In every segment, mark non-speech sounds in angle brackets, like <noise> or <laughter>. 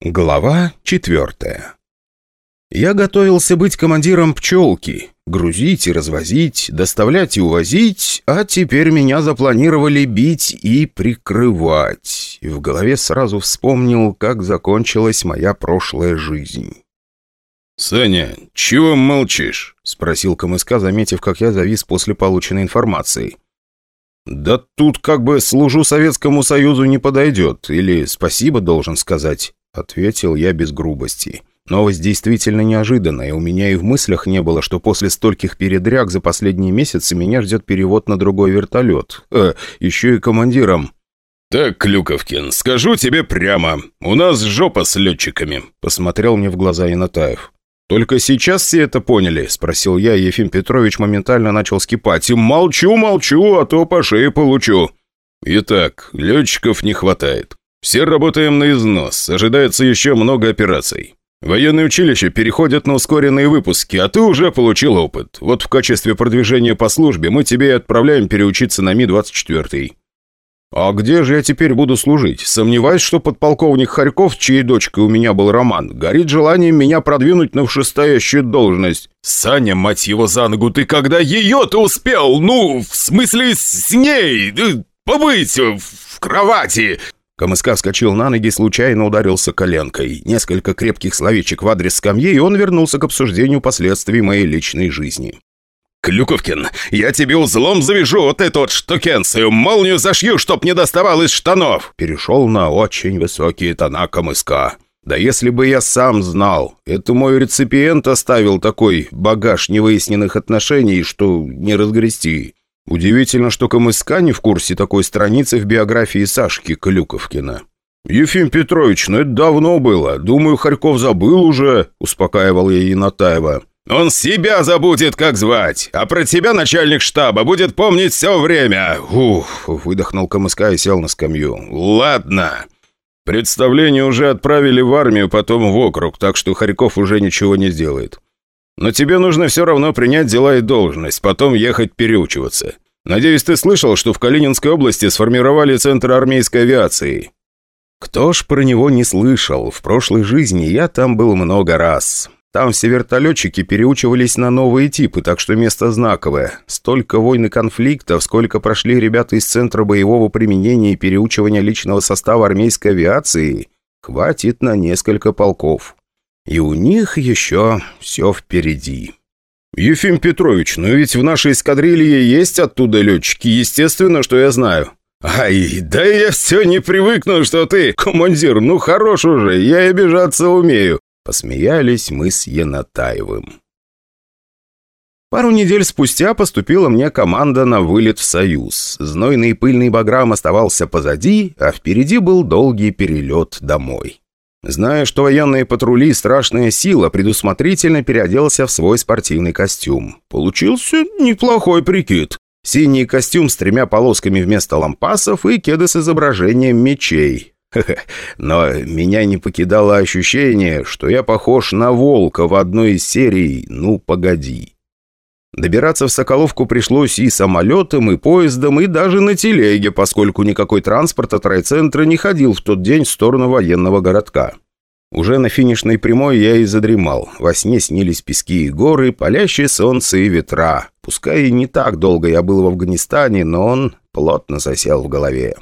Глава четвертая. Я готовился быть командиром пчелки. Грузить и развозить, доставлять и увозить, а теперь меня запланировали бить и прикрывать. В голове сразу вспомнил, как закончилась моя прошлая жизнь. «Саня, чего молчишь?» — спросил КМСК, заметив, как я завис после полученной информации. «Да тут как бы служу Советскому Союзу не подойдет, или спасибо должен сказать». — ответил я без грубости. Новость действительно неожиданная. У меня и в мыслях не было, что после стольких передряг за последние месяцы меня ждет перевод на другой вертолет. Э, еще и командиром. «Так, Клюковкин, скажу тебе прямо. У нас жопа с летчиками», — посмотрел мне в глаза Инатаев. «Только сейчас все это поняли?» — спросил я, и Ефим Петрович моментально начал скипать. «Молчу, молчу, а то по шее получу». «Итак, летчиков не хватает. Все работаем на износ, ожидается еще много операций. Военные училища переходят на ускоренные выпуски, а ты уже получил опыт. Вот в качестве продвижения по службе мы тебе и отправляем переучиться на Ми-24. А где же я теперь буду служить? Сомневаюсь, что подполковник Харьков, чьей дочкой у меня был роман, горит желанием меня продвинуть на вшестоящую должность. Саня, мать его за ногу, ты когда ее-то успел? Ну, в смысле, с ней? Побыть в кровати? КМСК вскочил на ноги, случайно ударился коленкой. Несколько крепких словечек в адрес скамьи, и он вернулся к обсуждению последствий моей личной жизни. «Клюковкин, я тебе узлом завяжу вот эту вот штукенцию, молнию зашью, чтоб не доставал из штанов!» Перешел на очень высокие тона КМСК. «Да если бы я сам знал, это мой реципиент оставил такой багаж невыясненных отношений, что не разгрести. Удивительно, что КМСК не в курсе такой страницы в биографии Сашки Клюковкина. «Ефим Петрович, ну это давно было. Думаю, Харьков забыл уже», — успокаивал я Янатаева. «Он себя забудет, как звать, а про тебя начальник штаба будет помнить все время!» «Ух!» — выдохнул КМСК и сел на скамью. «Ладно. Представление уже отправили в армию, потом в округ, так что Харьков уже ничего не сделает. Но тебе нужно все равно принять дела и должность, потом ехать переучиваться. Надеюсь, ты слышал, что в Калининской области сформировали Центр армейской авиации?» «Кто ж про него не слышал? В прошлой жизни я там был много раз. Там все вертолетчики переучивались на новые типы, так что место знаковое. Столько войн и конфликтов, сколько прошли ребята из Центра боевого применения и переучивания личного состава армейской авиации, хватит на несколько полков». И у них еще все впереди. «Ефим Петрович, но ведь в нашей эскадрилье есть оттуда летчики, естественно, что я знаю». «Ай, да я все не привыкну, что ты, командир, ну хорош уже, я обижаться умею». Посмеялись мы с Янатаевым. Пару недель спустя поступила мне команда на вылет в Союз. Знойный пыльный Баграм оставался позади, а впереди был долгий перелет домой. Зная, что военные патрули – страшная сила, предусмотрительно переоделся в свой спортивный костюм. Получился неплохой прикид. Синий костюм с тремя полосками вместо лампасов и кеды с изображением мечей. Но меня не покидало ощущение, что я похож на волка в одной из серий «Ну, погоди». Добираться в Соколовку пришлось и самолетом, и поездом, и даже на телеге, поскольку никакой транспорт от райцентра не ходил в тот день в сторону военного городка. Уже на финишной прямой я и задремал. Во сне снились пески и горы, палящее солнце и ветра. Пускай и не так долго я был в Афганистане, но он плотно засел в голове.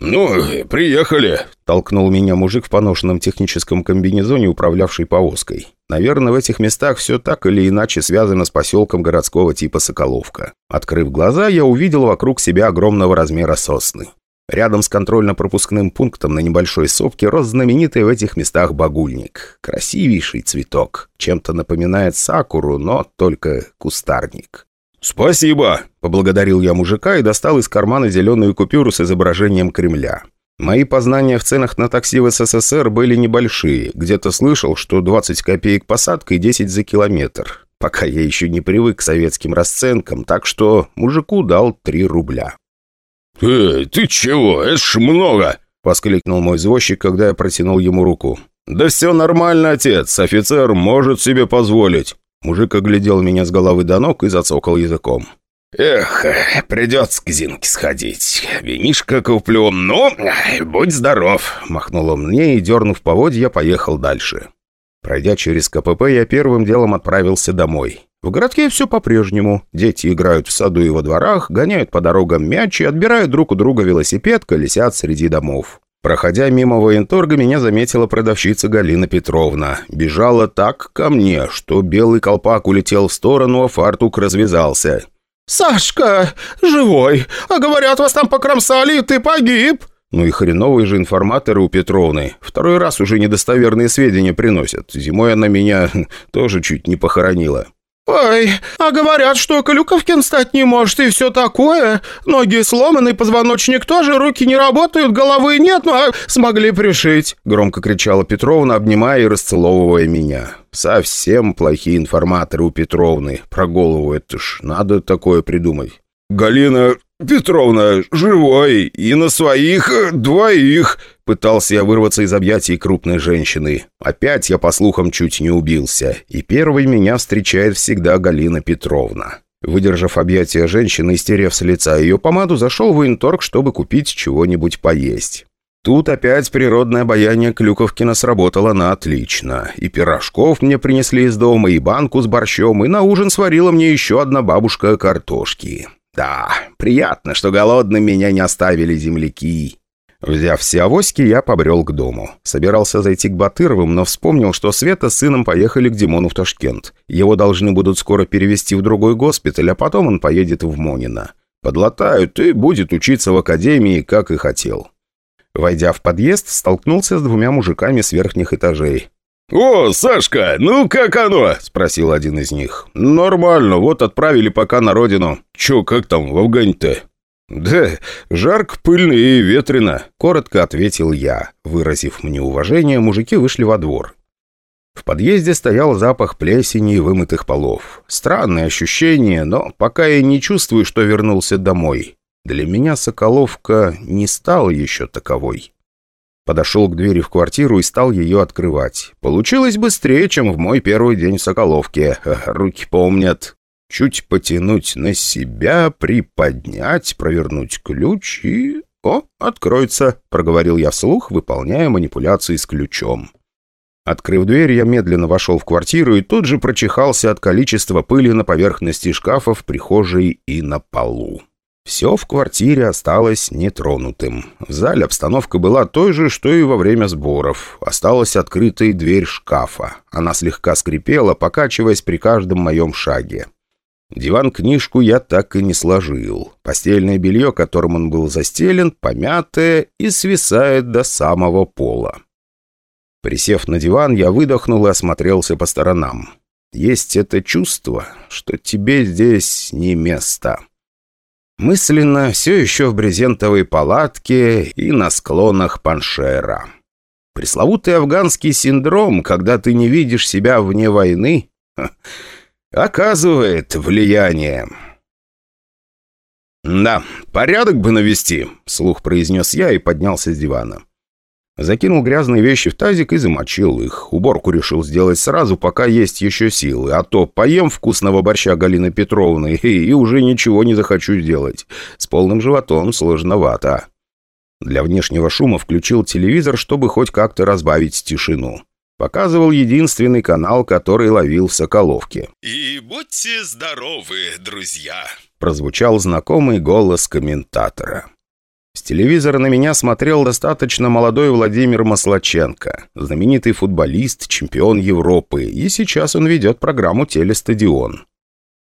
«Ну, приехали», — толкнул меня мужик в поношенном техническом комбинезоне, управлявший повозкой. Наверное, в этих местах все так или иначе связано с поселком городского типа Соколовка. Открыв глаза, я увидел вокруг себя огромного размера сосны. Рядом с контрольно-пропускным пунктом на небольшой сопке рос знаменитый в этих местах багульник. Красивейший цветок. Чем-то напоминает сакуру, но только кустарник. «Спасибо!» – поблагодарил я мужика и достал из кармана зеленую купюру с изображением Кремля. Мои познания в ценах на такси в СССР были небольшие. Где-то слышал, что 20 копеек посадка и 10 за километр. Пока я еще не привык к советским расценкам, так что мужику дал 3 рубля. «Эй, ты чего? Это ж много!» — воскликнул мой извозчик, когда я протянул ему руку. «Да все нормально, отец. Офицер может себе позволить». Мужик оглядел меня с головы до ног и зацокал языком. «Эх, придется к Зинке сходить. Винишко куплю. Ну, будь здоров!» Махнул он мне и, дернув поводья, поехал дальше. Пройдя через КПП, я первым делом отправился домой. В городке все по-прежнему. Дети играют в саду и во дворах, гоняют по дорогам мячи, отбирают друг у друга велосипед, колесят среди домов. Проходя мимо военторга, меня заметила продавщица Галина Петровна. Бежала так ко мне, что белый колпак улетел в сторону, а фартук развязался. «Сашка, живой! А говорят, вас там покромсали, и ты погиб!» Ну и хреновые же информаторы у Петровны. Второй раз уже недостоверные сведения приносят. Зимой она меня тоже чуть не похоронила. «Ой, а говорят, что Клюковкин стать не может и все такое. Ноги сломаны, позвоночник тоже, руки не работают, головы нет, ну а смогли пришить», — громко кричала Петровна, обнимая и расцеловывая меня. «Совсем плохие информаторы у Петровны. Про голову это ж надо такое придумать». «Галина Петровна живой и на своих двоих!» Пытался я вырваться из объятий крупной женщины. Опять я, по слухам, чуть не убился. И первой меня встречает всегда Галина Петровна. Выдержав объятия женщины и стерев с лица ее помаду, зашел в военторг, чтобы купить чего-нибудь поесть. Тут опять природное обаяние Клюковкина сработало на отлично. И пирожков мне принесли из дома, и банку с борщом, и на ужин сварила мне еще одна бабушка картошки. Да, приятно, что голодным меня не оставили земляки. Взяв все авоськи, я побрел к дому. Собирался зайти к Батыровым, но вспомнил, что Света с сыном поехали к Димону в Ташкент. Его должны будут скоро перевести в другой госпиталь, а потом он поедет в Монино. Подлатают и будет учиться в академии, как и хотел. Войдя в подъезд, столкнулся с двумя мужиками с верхних этажей. «О, Сашка, ну как оно?» – спросил один из них. «Нормально, вот отправили пока на родину». «Чё, как там в Афгане-то?» «Да, жарко, пыльно и ветрено», — коротко ответил я. Выразив мне уважение, мужики вышли во двор. В подъезде стоял запах плесени и вымытых полов. Странное ощущение, но пока я не чувствую, что вернулся домой. Для меня Соколовка не стала еще таковой. Подошел к двери в квартиру и стал ее открывать. Получилось быстрее, чем в мой первый день в Соколовке. Руки помнят. Чуть потянуть на себя, приподнять, провернуть ключ и... «О, откроется», — проговорил я вслух, выполняя манипуляции с ключом. Открыв дверь, я медленно вошел в квартиру и тут же прочихался от количества пыли на поверхности шкафа в прихожей и на полу. Все в квартире осталось нетронутым. В зале обстановка была той же, что и во время сборов. Осталась открытой дверь шкафа. Она слегка скрипела, покачиваясь при каждом моем шаге. Диван-книжку я так и не сложил. Постельное белье, которым он был застелен, помятое и свисает до самого пола. Присев на диван, я выдохнул и осмотрелся по сторонам. Есть это чувство, что тебе здесь не место. Мысленно все еще в брезентовой палатке и на склонах Паншера. Пресловутый афганский синдром, когда ты не видишь себя вне войны, <laughs> оказывает влияние. «Да, порядок бы навести», — слух произнес я и поднялся с дивана. Закинул грязные вещи в тазик и замочил их. Уборку решил сделать сразу, пока есть еще силы. А то поем вкусного борща Галины Петровны и, <laughs> и уже ничего не захочу сделать. С полным животом сложновато. Для внешнего шума включил телевизор, чтобы хоть как-то разбавить тишину. Показывал единственный канал, который ловил в Соколовке. «И будьте здоровы, друзья!» Прозвучал знакомый голос комментатора. С телевизора на меня смотрел достаточно молодой Владимир Маслаченко, знаменитый футболист, чемпион Европы, и сейчас он ведет программу «Телестадион».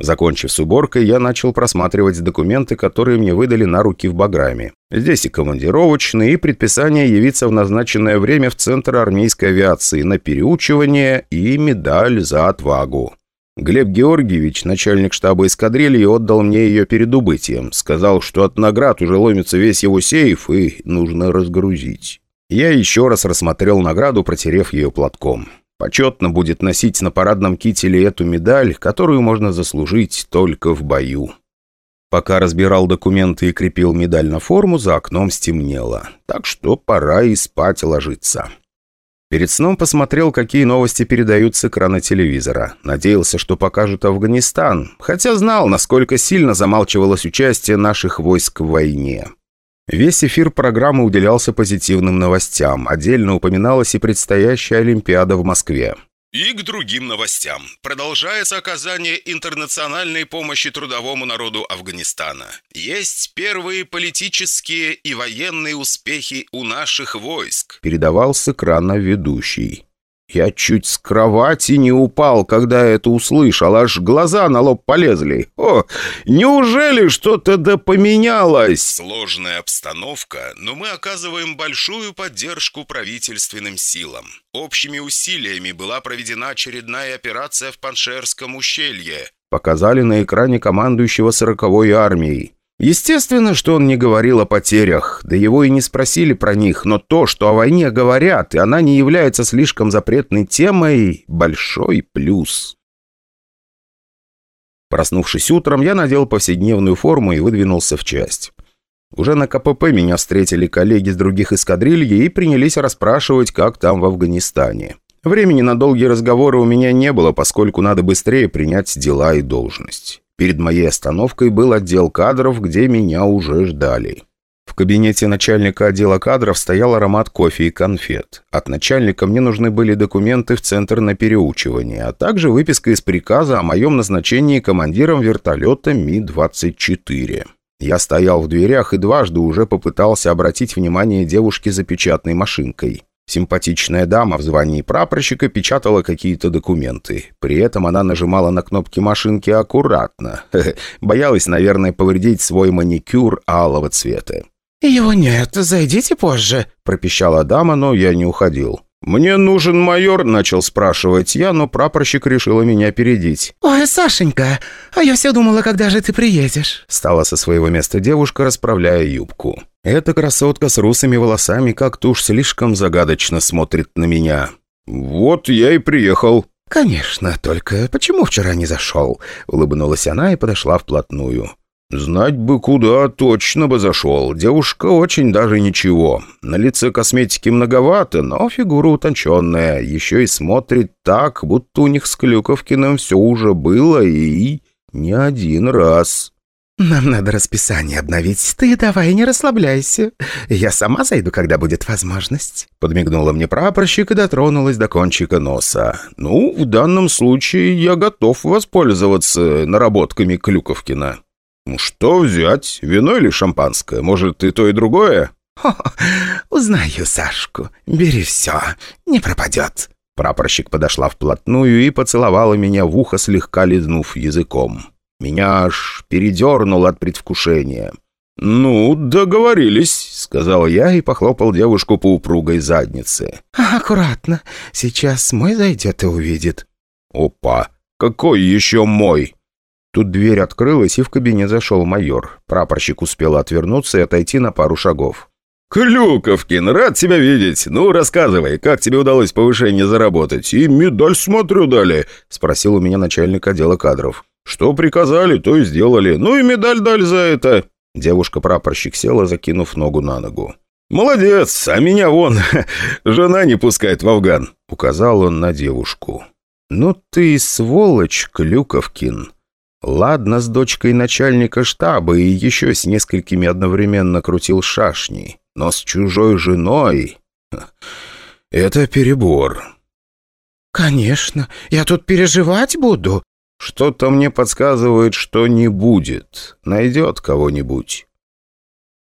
Закончив с уборкой, я начал просматривать документы, которые мне выдали на руки в Баграме. Здесь и командировочные, и предписание явиться в назначенное время в Центр армейской авиации на переучивание и медаль за отвагу. Глеб Георгиевич, начальник штаба эскадрильи, отдал мне ее перед убытием. Сказал, что от наград уже ломится весь его сейф и нужно разгрузить. Я еще раз рассмотрел награду, протерев ее платком. Почетно будет носить на парадном кителе эту медаль, которую можно заслужить только в бою. Пока разбирал документы и крепил медаль на форму, за окном стемнело. Так что пора и спать ложиться. Перед сном посмотрел, какие новости передают с экрана телевизора. Надеялся, что покажут Афганистан, хотя знал, насколько сильно замалчивалось участие наших войск в войне. Весь эфир программы уделялся позитивным новостям. Отдельно упоминалась и предстоящая Олимпиада в Москве. И к другим новостям. Продолжается оказание интернациональной помощи трудовому народу Афганистана. Есть первые политические и военные успехи у наших войск. Передавал с экрана ведущий. Я чуть с кровати не упал, когда это услышал, аж глаза на лоб полезли. О, неужели что-то да поменялось? Сложная обстановка, но мы оказываем большую поддержку правительственным силам. Общими усилиями была проведена очередная операция в Паншерском ущелье. Показали на экране командующего сороковой армией. Естественно, что он не говорил о потерях, да его и не спросили про них, но то, что о войне говорят, и она не является слишком запретной темой – большой плюс. Проснувшись утром, я надел повседневную форму и выдвинулся в часть. Уже на КПП меня встретили коллеги с других эскадрильи и принялись расспрашивать, как там в Афганистане. Времени на долгие разговоры у меня не было, поскольку надо быстрее принять дела и должность. Перед моей остановкой был отдел кадров, где меня уже ждали. В кабинете начальника отдела кадров стоял аромат кофе и конфет. От начальника мне нужны были документы в центр на переучивание, а также выписка из приказа о моем назначении командиром вертолета Ми-24. Я стоял в дверях и дважды уже попытался обратить внимание девушки за печатной машинкой. Симпатичная дама в звании прапорщика печатала какие-то документы. При этом она нажимала на кнопки машинки аккуратно. Боялась, наверное, повредить свой маникюр алого цвета. «Его нет, зайдите позже», – пропищала дама, но я не уходил. «Мне нужен майор», — начал спрашивать я, но прапорщик решила меня опередить. «Ой, Сашенька, а я все думала, когда же ты приедешь?» Стала со своего места девушка, расправляя юбку. Эта красотка с русыми волосами как-то уж слишком загадочно смотрит на меня. «Вот я и приехал». «Конечно, только почему вчера не зашел?» Улыбнулась она и подошла вплотную. «Знать бы куда, точно бы зашел. Девушка очень даже ничего. На лице косметики многовато, но фигура утонченная. Еще и смотрит так, будто у них с Клюковкиным все уже было и... не один раз». «Нам надо расписание обновить. Ты давай не расслабляйся. Я сама зайду, когда будет возможность». Подмигнула мне прапорщик и дотронулась до кончика носа. «Ну, в данном случае я готов воспользоваться наработками Клюковкина». Ну, «Что взять? Вино или шампанское? Может, и то, и другое?» О, узнаю Сашку. Бери все, не пропадет». Прапорщик подошла вплотную и поцеловала меня в ухо, слегка лизнув языком. Меня аж передернуло от предвкушения. «Ну, договорились», — сказал я и похлопал девушку по упругой заднице. «Аккуратно. Сейчас мой зайдет и увидит». «Опа! Какой еще мой?» Тут дверь открылась, и в кабинет зашел майор. Прапорщик успел отвернуться и отойти на пару шагов. «Клюковкин, рад тебя видеть. Ну, рассказывай, как тебе удалось повышение заработать? И медаль, смотрю, дали?» – спросил у меня начальник отдела кадров. «Что приказали, то и сделали. Ну и медаль дали за это». Девушка-прапорщик села, закинув ногу на ногу. «Молодец, а меня вон <laughs> жена не пускает в Афган», — указал он на девушку. «Ну ты сволочь, Клюковкин!» Ладно, с дочкой начальника штаба и еще с несколькими одновременно крутил шашни, но с чужой женой... Это перебор. «Конечно, я тут переживать буду». «Что-то мне подсказывает, что не будет. Найдет кого-нибудь».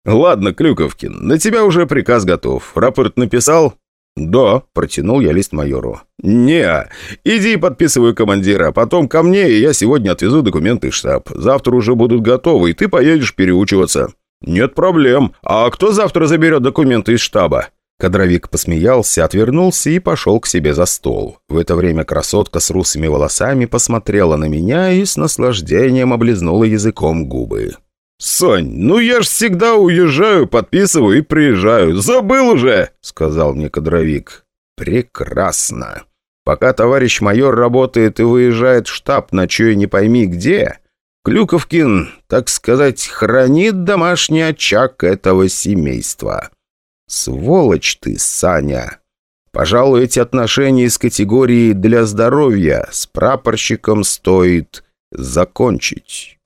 «Ладно, Клюковкин, на тебя уже приказ готов. Рапорт написал?» «Да», — протянул я лист майору. «Не, иди подписывай командира, потом ко мне, и я сегодня отвезу документы в штаб. Завтра уже будут готовы, и ты поедешь переучиваться». «Нет проблем. А кто завтра заберет документы из штаба?» Кадровик посмеялся, отвернулся и пошел к себе за стол. В это время красотка с русыми волосами посмотрела на меня и с наслаждением облизнула языком губы. «Сонь, ну я ж всегда уезжаю, подписываю и приезжаю. Забыл уже!» — сказал мне кадровик. «Прекрасно. Пока товарищ майор работает и выезжает в штаб, ночуя не пойми где, Клюковкин, так сказать, хранит домашний очаг этого семейства. Сволочь ты, Саня!» Пожалуй, эти отношения из категории «для здоровья» с прапорщиком стоит закончить.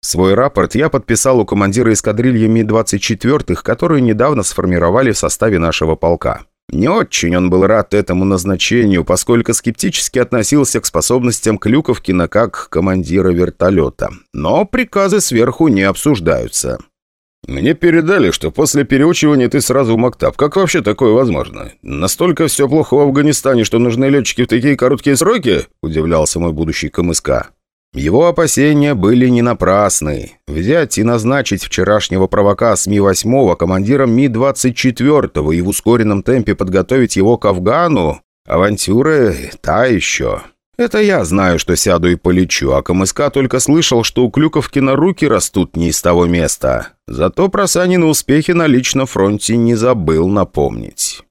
Свой рапорт я подписал у командира эскадрильи Ми-24, которую недавно сформировали в составе нашего полка. Не очень он был рад этому назначению, поскольку скептически относился к способностям Клюковкина как командира вертолета. Но приказы сверху не обсуждаются. «Мне передали, что после переучивания ты сразу в Мактаб. Как вообще такое возможно? Настолько все плохо в Афганистане, что нужны летчики в такие короткие сроки?» – удивлялся мой будущий КМСК. Его опасения были не напрасны. Взять и назначить вчерашнего провока с Ми-8 командиром Ми-24 и в ускоренном темпе подготовить его к Афгану – авантюра та еще. Это я знаю, что сяду и полечу, а КМСК только слышал, что у Клюковки на руки растут не из того места. Зато про Санины успехи на личном фронте не забыл напомнить.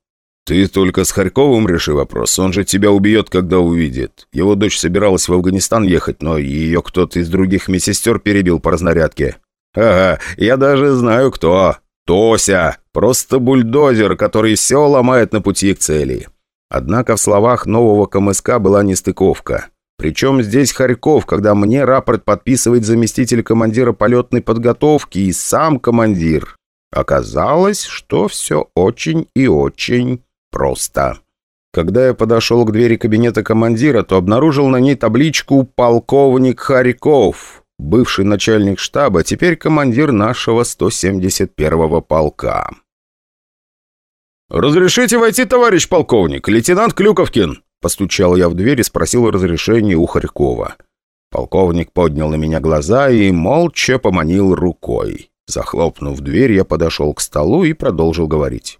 «Ты только с Харьковым реши вопрос. Он же тебя убьет, когда увидит. Его дочь собиралась в Афганистан ехать, но ее кто-то из других медсестер перебил по разнарядке». «Ага, я даже знаю, кто. Тося. Просто бульдозер, который все ломает на пути к цели». Однако в словах нового КМСК была нестыковка. Причем здесь Харьков, когда мне рапорт подписывает заместитель командира полетной подготовки и сам командир. Оказалось, что все очень и очень просто. Когда я подошел к двери кабинета командира, то обнаружил на ней табличку «Полковник Харьков», бывший начальник штаба, теперь командир нашего 171-го полка. «Разрешите войти, товарищ полковник, лейтенант Клюковкин?» Постучал я в дверь и спросил разрешения у Харькова. Полковник поднял на меня глаза и молча поманил рукой. Захлопнув дверь, я подошел к столу и продолжил говорить.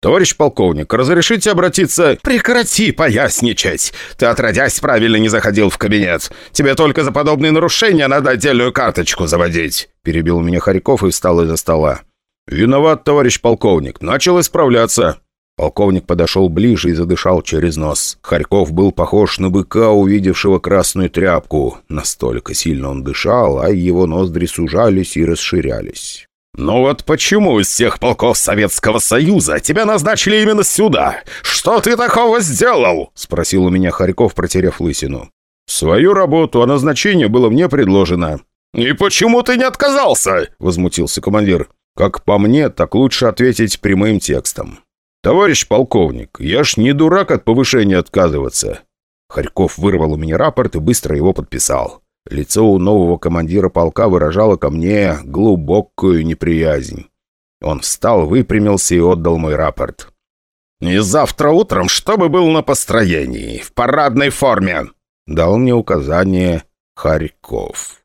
«Товарищ полковник, разрешите обратиться...» «Прекрати поясничать! Ты, отродясь, правильно не заходил в кабинет. Тебе только за подобные нарушения надо отдельную карточку заводить!» Перебил меня Харьков и встал из-за стола. «Виноват, товарищ полковник. Начал исправляться». Полковник подошел ближе и задышал через нос. Харьков был похож на быка, увидевшего красную тряпку. Настолько сильно он дышал, а его ноздри сужались и расширялись. «Ну вот почему из всех полков Советского Союза тебя назначили именно сюда? Что ты такого сделал?» — спросил у меня Харьков, протеряв лысину. «Свою работу, а назначение было мне предложено». «И почему ты не отказался?» — возмутился командир. «Как по мне, так лучше ответить прямым текстом». «Товарищ полковник, я ж не дурак от повышения отказываться». Харьков вырвал у меня рапорт и быстро его подписал. Лицо у нового командира полка выражало ко мне глубокую неприязнь. Он встал, выпрямился и отдал мой рапорт. «И завтра утром, чтобы был на построении, в парадной форме!» Дал мне указание Харьков.